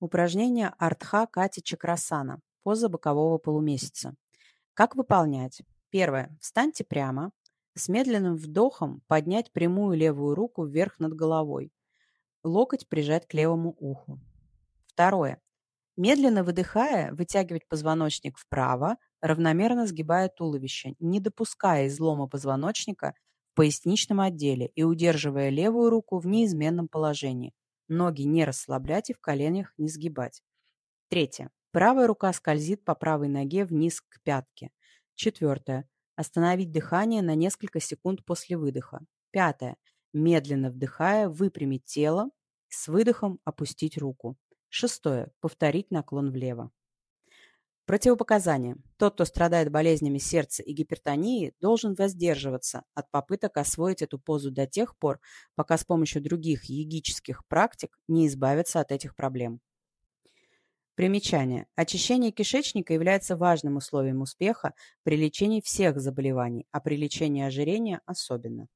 Упражнение Артха Кати Чакрасана. Поза бокового полумесяца. Как выполнять? Первое. Встаньте прямо. С медленным вдохом поднять прямую левую руку вверх над головой. Локоть прижать к левому уху. Второе. Медленно выдыхая, вытягивать позвоночник вправо, равномерно сгибая туловище, не допуская излома позвоночника в поясничном отделе и удерживая левую руку в неизменном положении. Ноги не расслаблять и в коленях не сгибать. Третье. Правая рука скользит по правой ноге вниз к пятке. Четвертое. Остановить дыхание на несколько секунд после выдоха. Пятое. Медленно вдыхая, выпрямить тело, с выдохом опустить руку. Шестое. Повторить наклон влево. Противопоказания. Тот, кто страдает болезнями сердца и гипертонии, должен воздерживаться от попыток освоить эту позу до тех пор, пока с помощью других йогических практик не избавится от этих проблем. Примечание. Очищение кишечника является важным условием успеха при лечении всех заболеваний, а при лечении ожирения особенно.